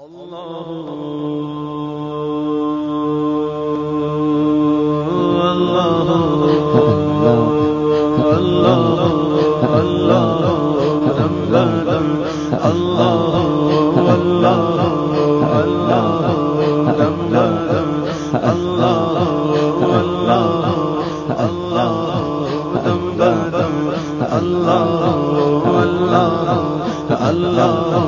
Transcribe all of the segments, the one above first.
اللہ اللہ اللہ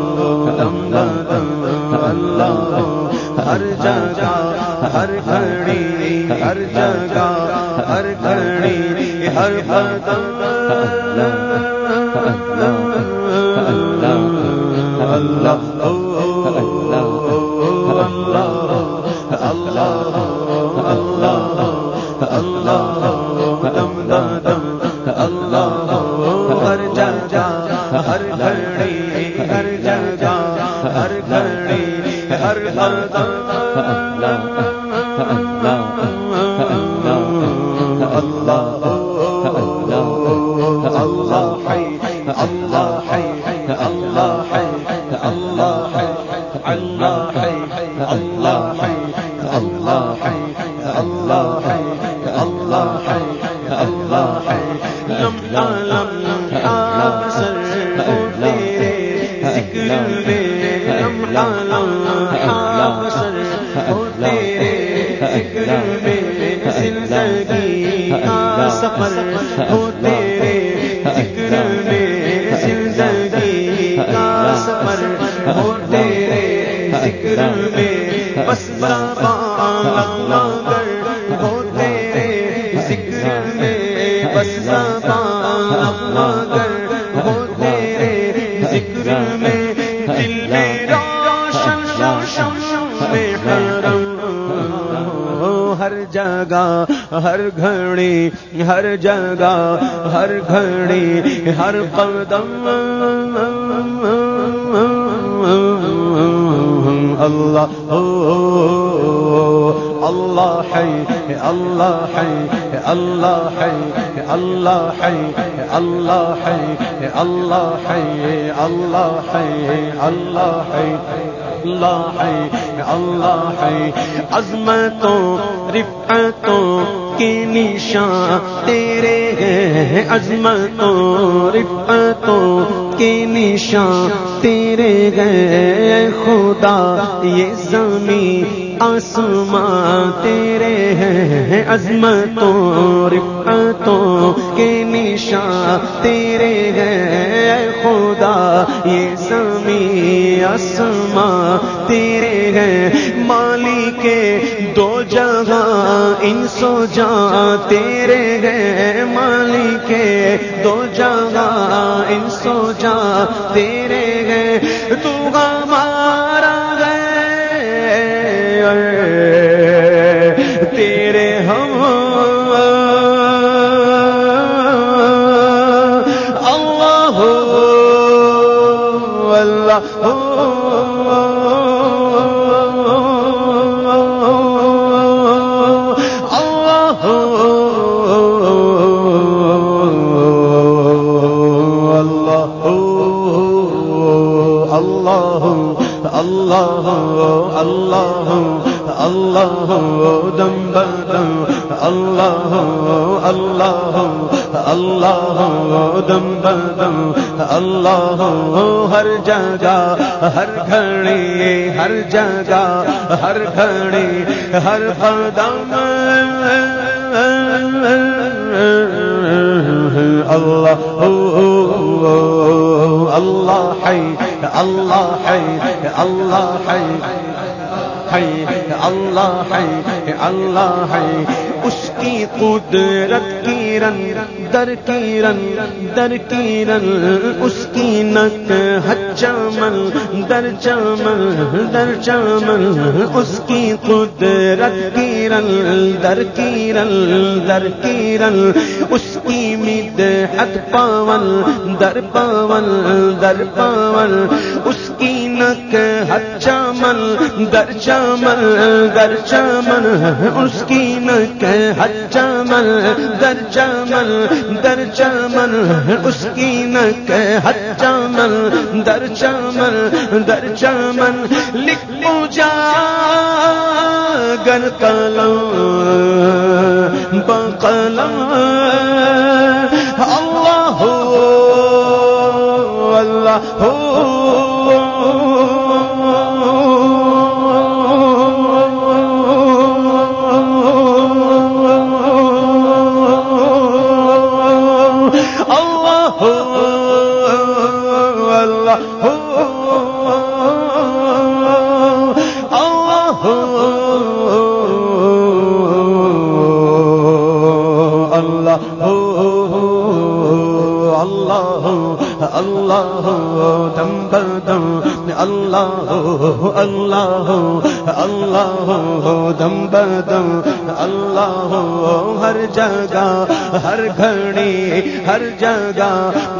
ہر جگہ ہر گھڑی ہر جگہ ہر گھڑی ہر قدم اللہ اللہ اللہ اللہ اللہ ہر ہر لم لم سر تیرے ذکر میں زندگی کا سفر ہو تیرے ذکر میں زندگی کا سفر ہو تیرے ذکر میں بس زبان گر ہو تیرے ذکر میں بس میں حرم ہر جگہ، ہر گھڑی، ہر جگہ، ہر گھڑی، ہر قدم۔ اللہ اللہ ہے اللہ ہے اللہ ہے اللہ ہے اللہ ہے اللہ ہے اللہ ہے اللہ ہے اللہ ہے اللہ ہے. عظمتوں رفتوں کے نشان تیرے ہیں. عظمتوں رفتوں کے نشان تیرے گئے خدا، یہ زمین آسمان تیرے ہیں، عظمتوں رفتوں کے نشان تیرے ہیں۔ خدا، یہ زمین آسمان تیرے ہیں۔ مالی کے دو جگہ، ان سو جا تیرے گئے مالی کے دو جگہ، ان سو جا تیرے گئے تو ہمارا اللہ اللہ اللہ دم بدم۔ اللہ اللہ اللہ دم بدم اللہ ہر جگہ ہر گھڑی ہر جگہ ہر گھڑی ہر قدم اللہ اللہ ہے اللہ ہے اللہ ہے اللہ ہے اللہ ہے. اس کی قدرت کرن در کرن در کرن اس کی نک چمن، در چمن در چمن. اس کی قدرت کرن در کرن در کرن اس کی مدحت پاون، در پاون در پاون. اس کی نک چمن در چمن در چمن اس کی نہ ہر چمن در چمن در چمن اس کی نہ ہر چمن در چمن در چمن لکھ پوجا گر قلم بقلم اللہ اللہ اللہ اللہ دم دم۔ اللہ اللہ اللہ دم بدم اللہ، ہر جگہ، ہر گھڑی، ہر جگہ،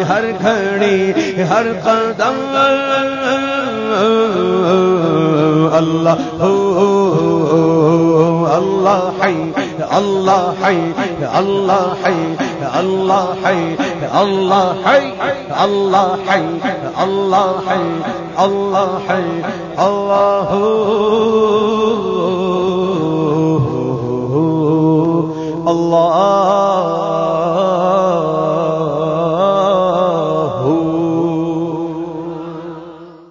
ہر گھڑی، ہر قدم، اللہ ہو اللہ حي اللہ حي اللہ حي اللہ حي اللہ حي اللہ حي اللہ حي اللہ حي اللہ